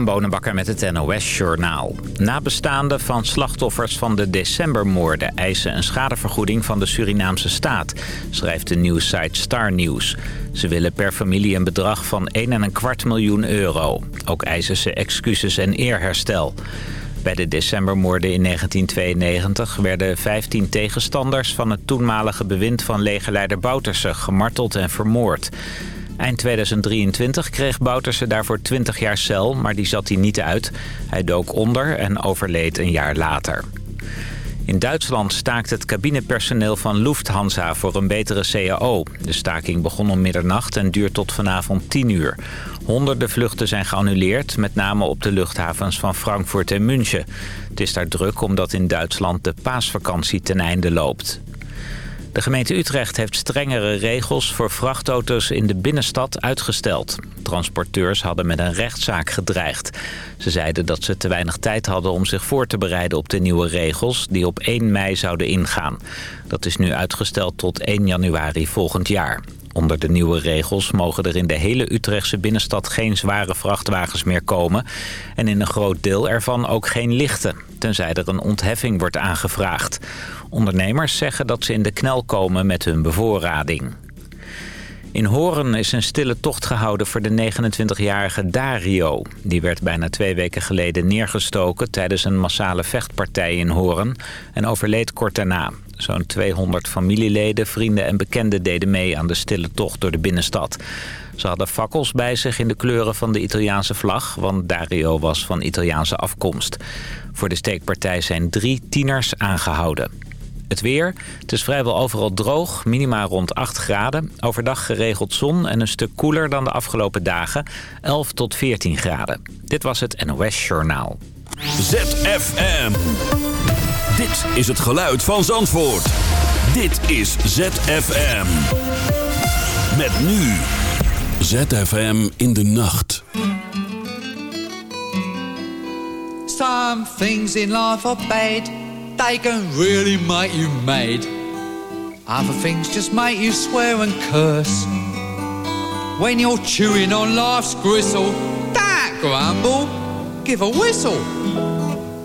Bonenbakker met het NOS Journaal. Nabestaanden van slachtoffers van de decembermoorden... eisen een schadevergoeding van de Surinaamse staat... schrijft de nieuwssite Star News. Ze willen per familie een bedrag van 1,25 miljoen euro. Ook eisen ze excuses en eerherstel. Bij de decembermoorden in 1992 werden 15 tegenstanders... van het toenmalige bewind van legerleider Bouterse gemarteld en vermoord... Eind 2023 kreeg Bouterse daarvoor 20 jaar cel, maar die zat hij niet uit. Hij dook onder en overleed een jaar later. In Duitsland staakt het cabinepersoneel van Lufthansa voor een betere CAO. De staking begon om middernacht en duurt tot vanavond 10 uur. Honderden vluchten zijn geannuleerd, met name op de luchthavens van Frankfurt en München. Het is daar druk omdat in Duitsland de paasvakantie ten einde loopt. De gemeente Utrecht heeft strengere regels voor vrachtauto's in de binnenstad uitgesteld. Transporteurs hadden met een rechtszaak gedreigd. Ze zeiden dat ze te weinig tijd hadden om zich voor te bereiden op de nieuwe regels... die op 1 mei zouden ingaan. Dat is nu uitgesteld tot 1 januari volgend jaar. Onder de nieuwe regels mogen er in de hele Utrechtse binnenstad geen zware vrachtwagens meer komen... en in een groot deel ervan ook geen lichten, tenzij er een ontheffing wordt aangevraagd. Ondernemers zeggen dat ze in de knel komen met hun bevoorrading. In Horen is een stille tocht gehouden voor de 29-jarige Dario. Die werd bijna twee weken geleden neergestoken tijdens een massale vechtpartij in Horen en overleed kort daarna. Zo'n 200 familieleden, vrienden en bekenden deden mee aan de stille tocht door de binnenstad. Ze hadden fakkels bij zich in de kleuren van de Italiaanse vlag, want Dario was van Italiaanse afkomst. Voor de steekpartij zijn drie tieners aangehouden. Het weer. Het is vrijwel overal droog, minima rond 8 graden. Overdag geregeld zon en een stuk koeler dan de afgelopen dagen. 11 tot 14 graden. Dit was het NOS Journaal. ZFM. Dit is het geluid van Zandvoort. Dit is ZFM. Met nu. ZFM in de nacht. Some things in life are bad. They can really make you mad. Other things just make you swear and curse. When you're chewing on life's gristle, don't grumble, give a whistle.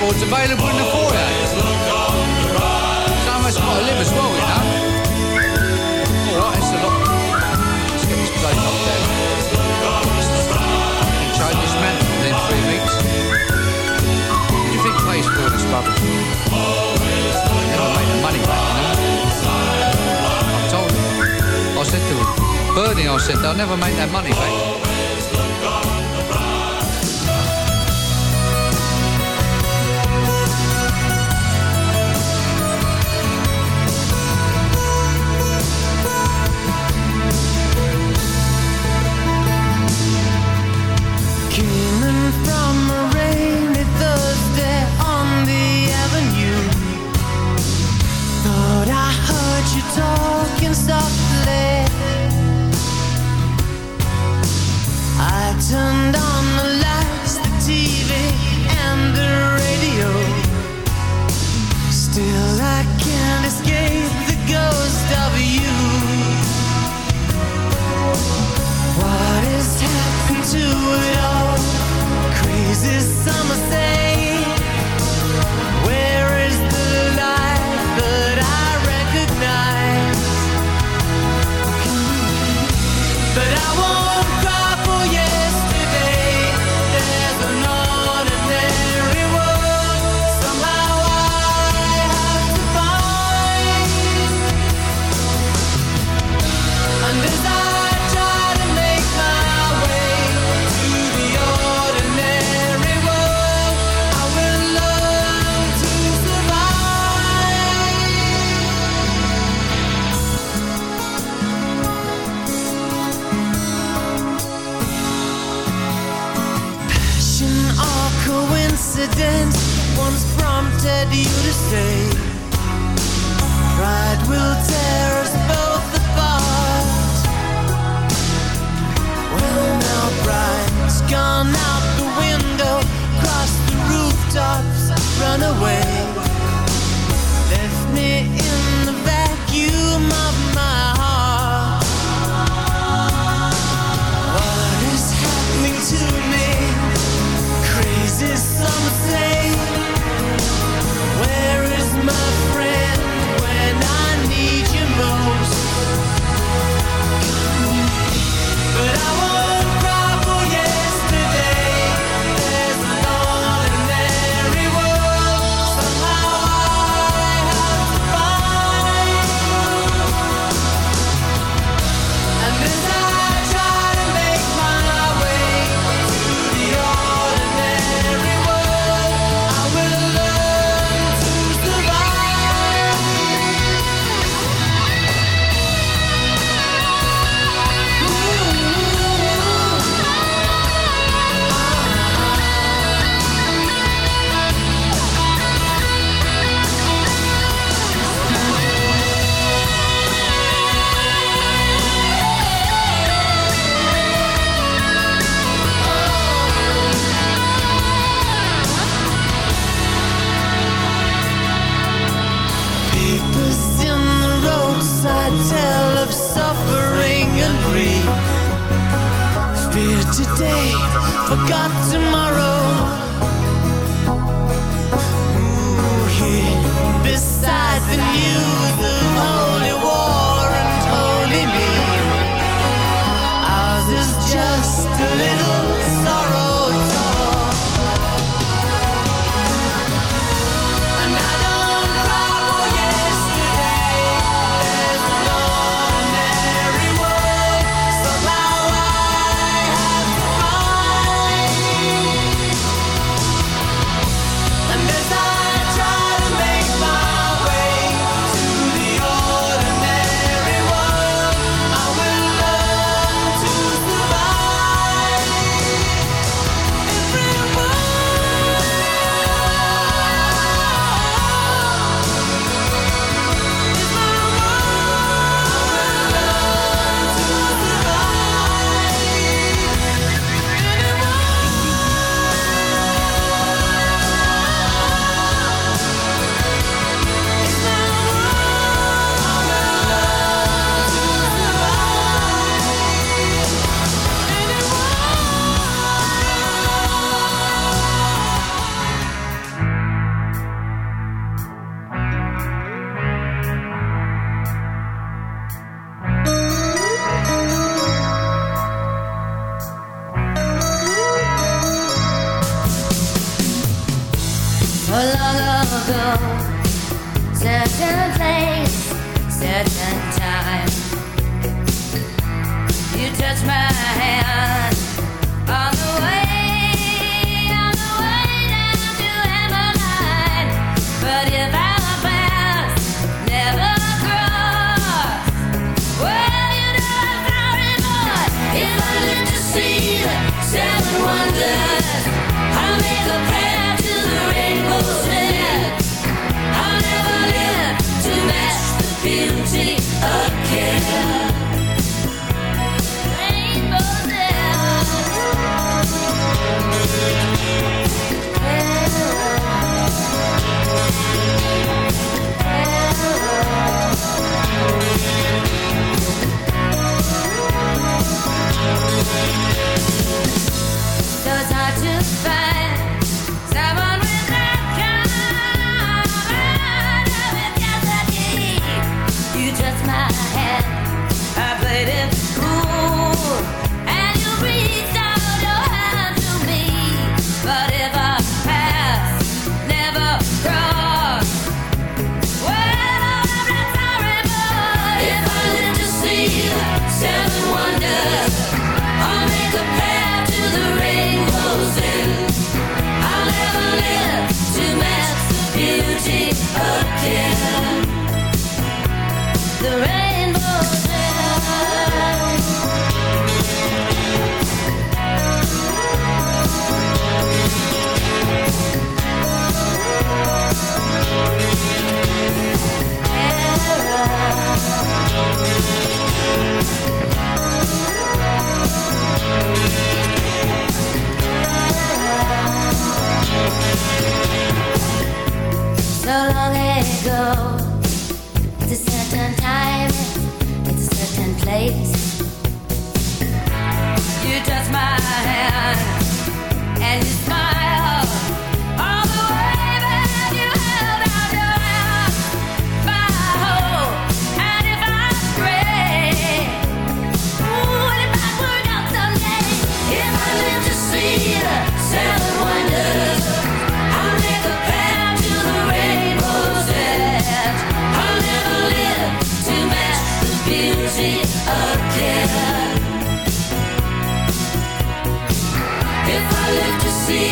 sports available in the foyer. So I must to live as well, you know. Alright, it's a lot. Let's get this place up there. And change this man within three weeks. What do you think pays for this rubbish? Never made the money back, you know. I told him. I said to him, Bernie, I said, they'll never make that money back.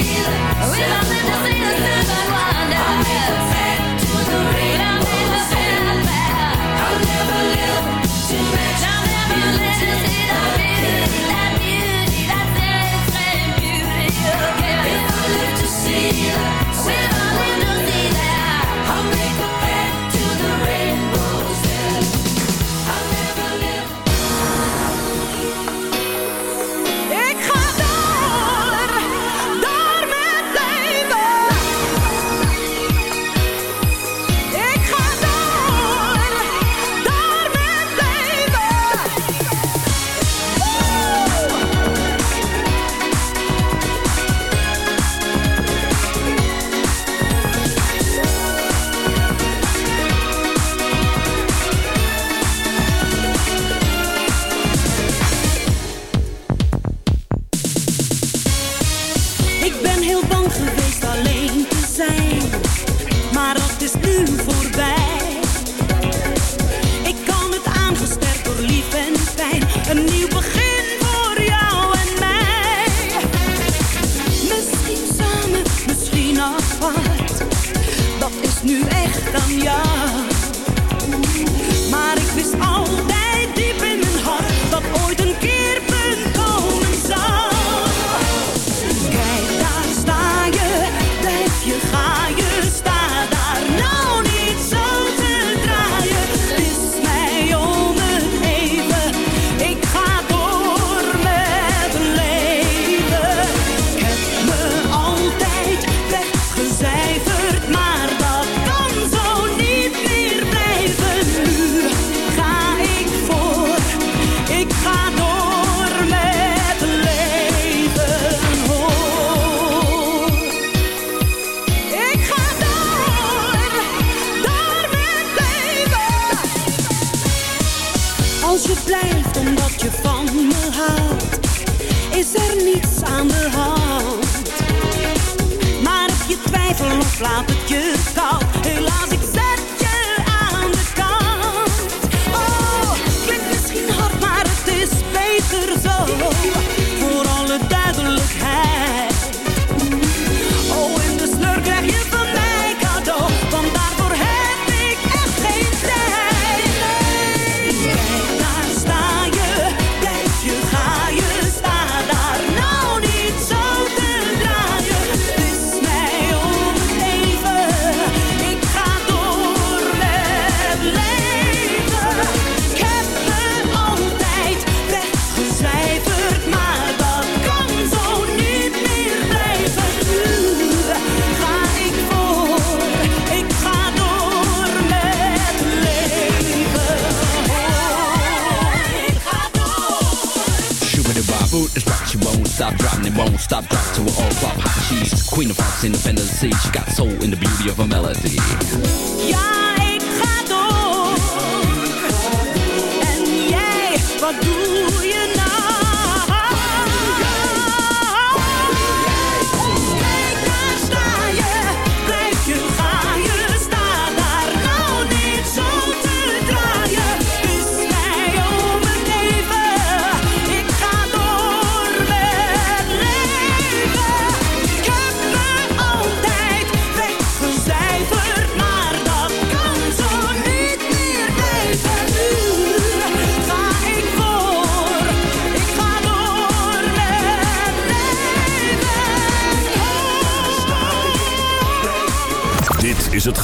We're on the destiny, the silver wonder. I'm to the real.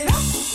it up.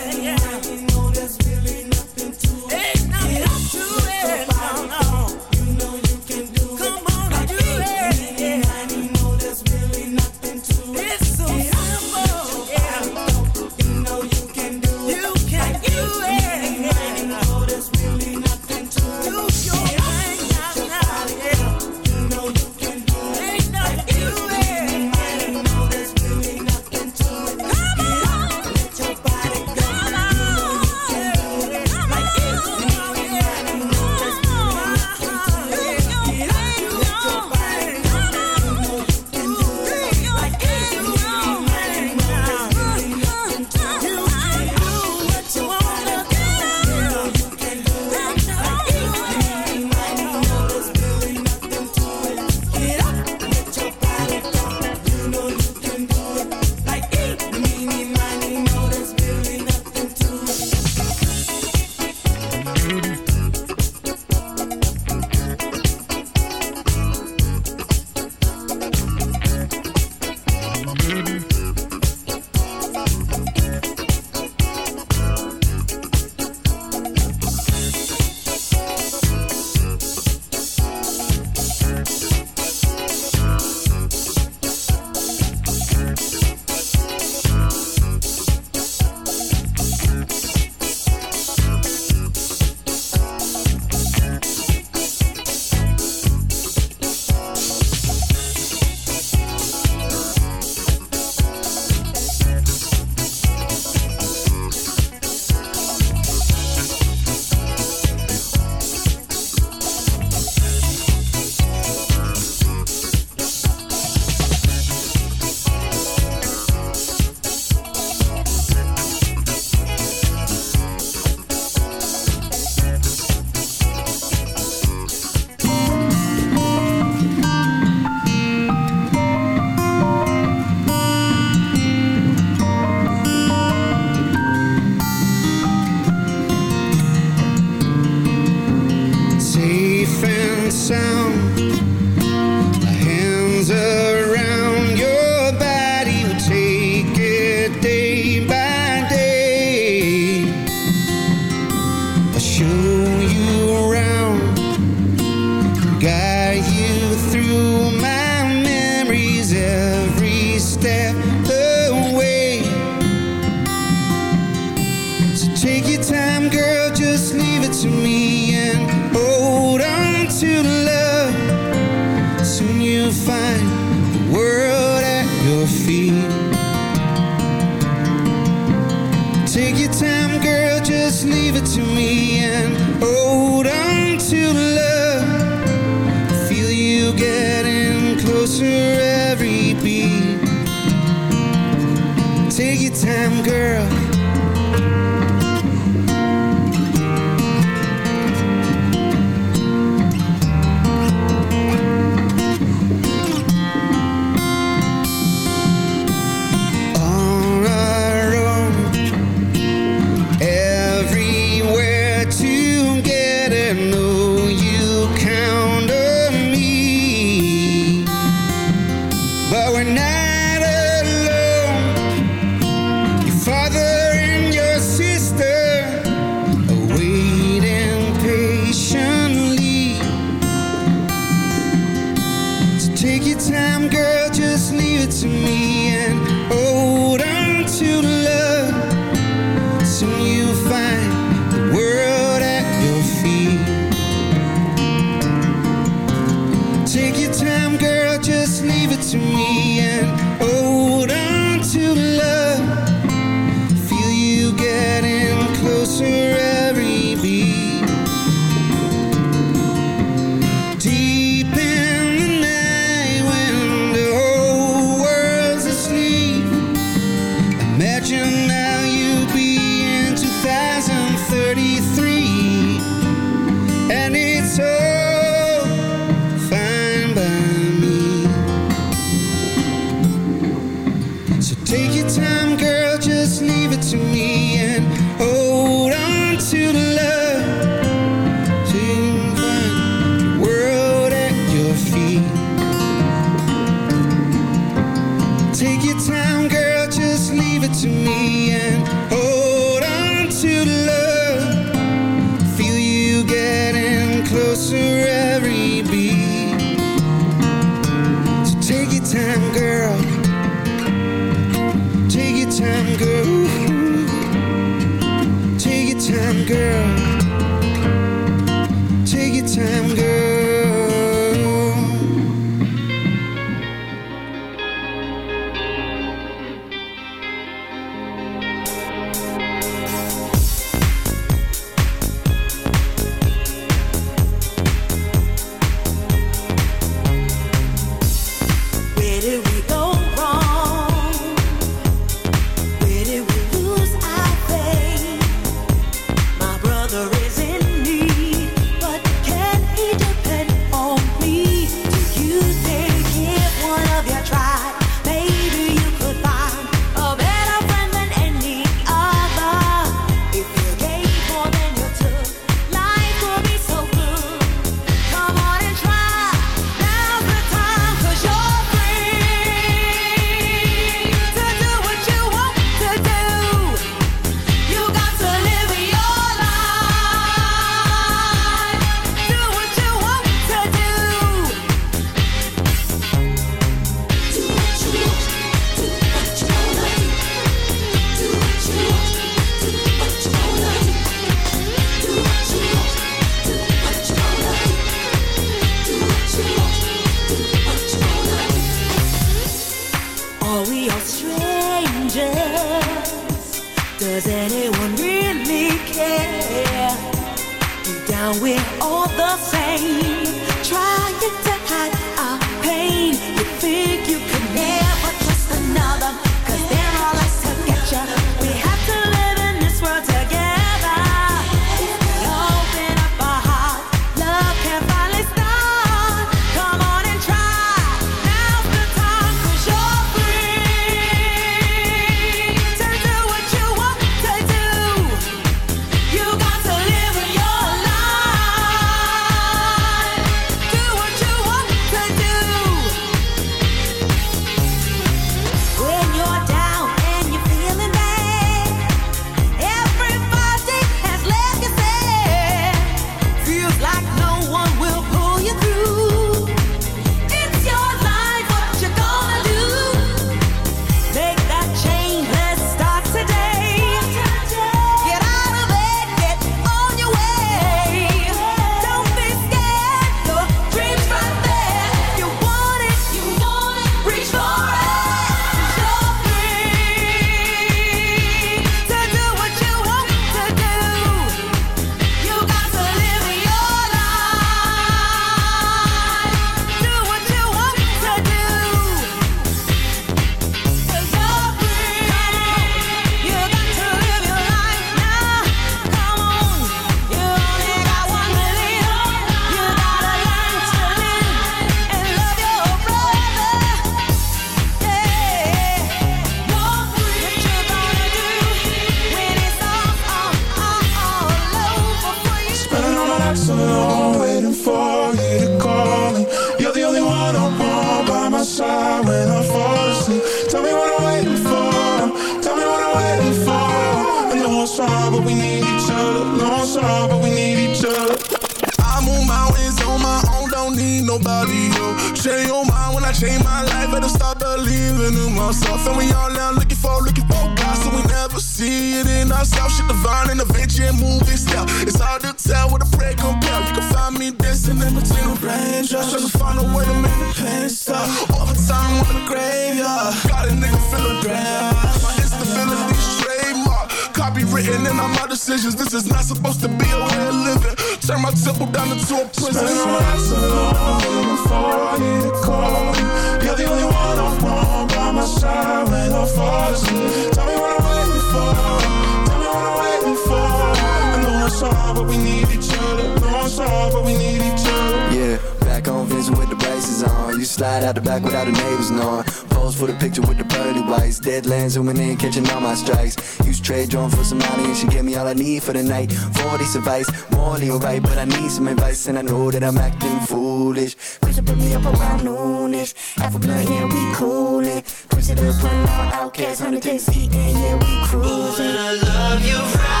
Slide out the back without the neighbors knowing. Pose for the picture with the pearly whites. Deadlands zooming in, catching all my strikes. Use trade drone for some money and she gave me all I need for the night. 40 advice, morally alright, but I need some advice and I know that I'm acting foolish. Pressure put me up around noonish. half a blunt, yeah, we coolin'. Twisted up on all outcasts, 100 days eating, yeah, we cruising. And I love you right.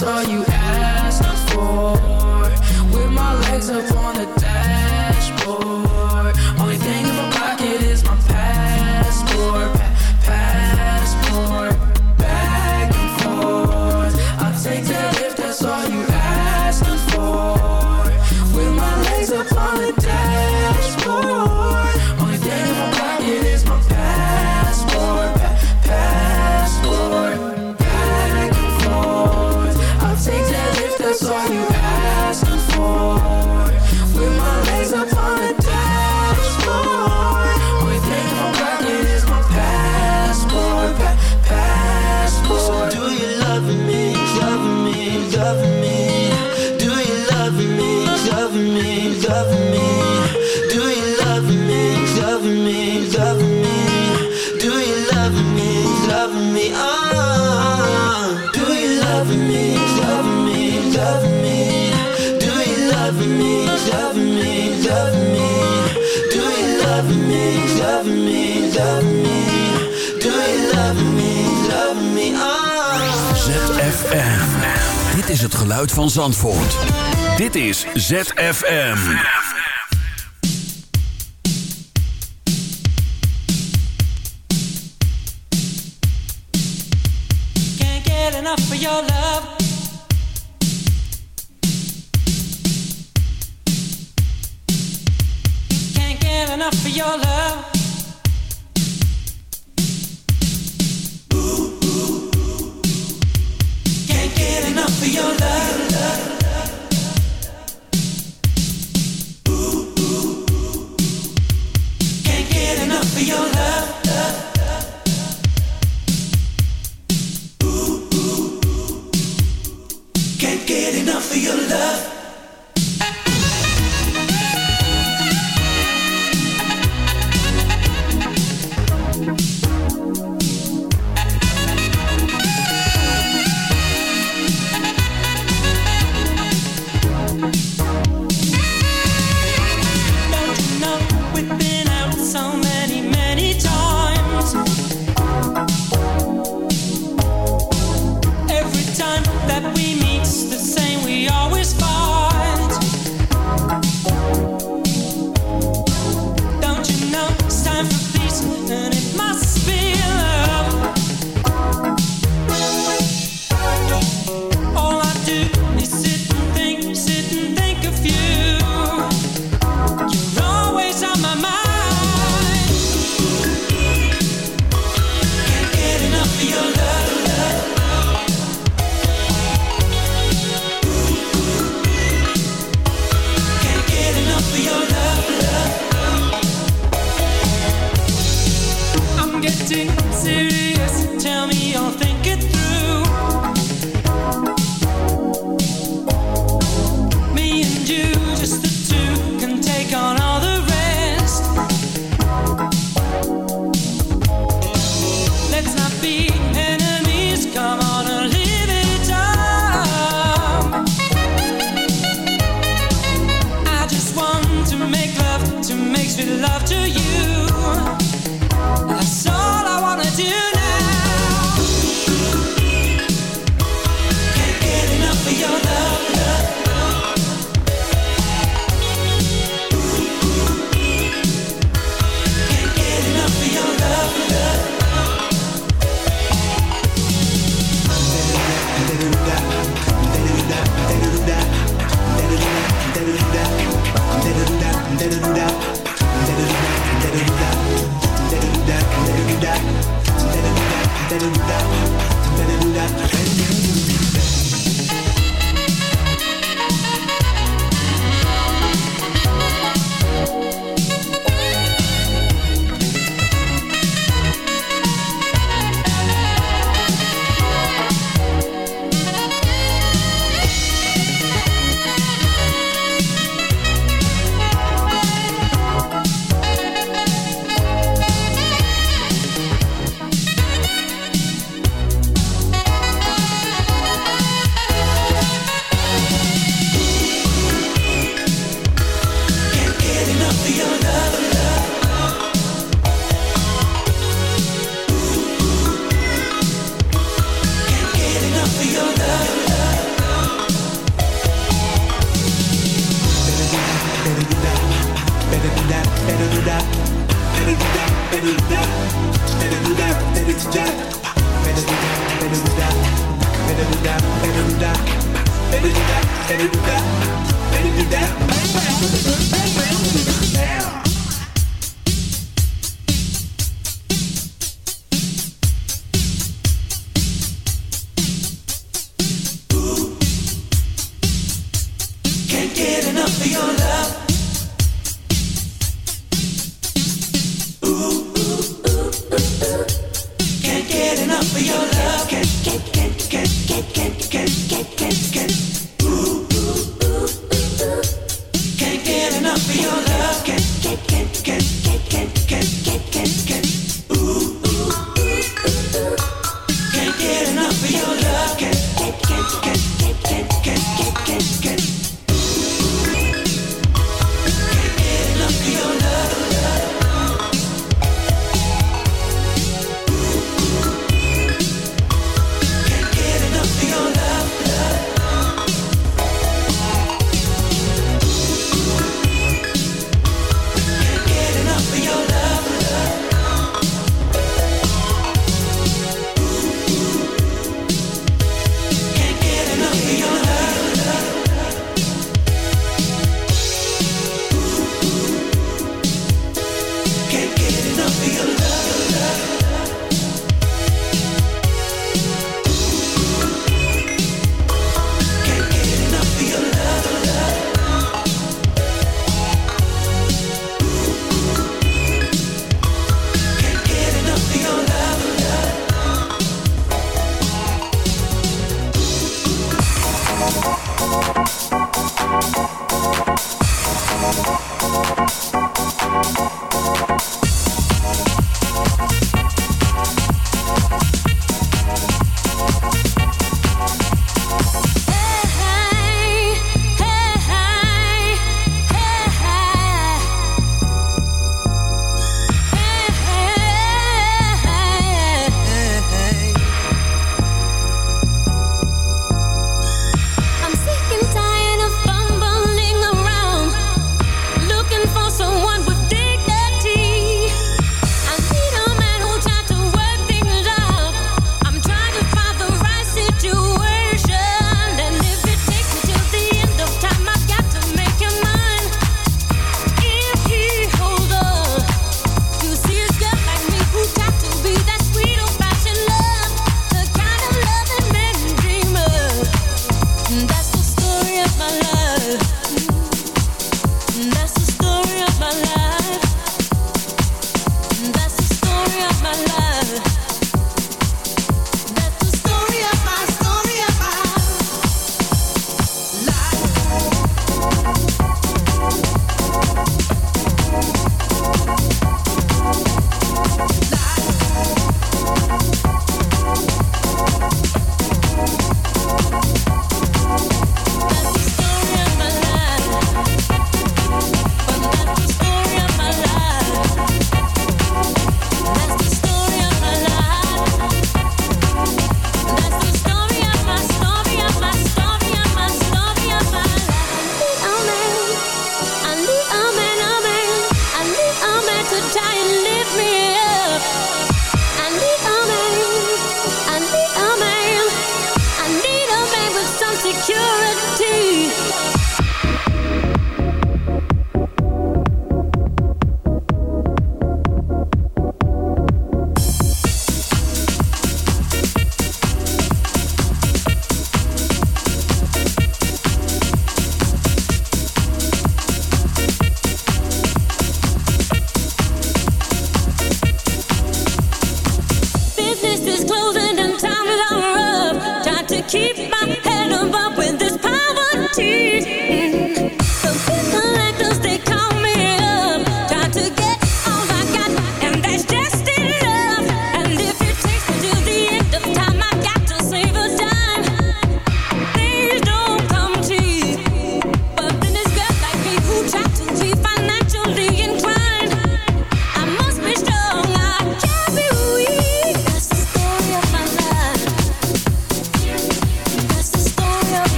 that's all you asked for. With my legs up is het geluid van Zandvoort. Dit is ZFM.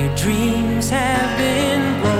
Your dreams have been broken.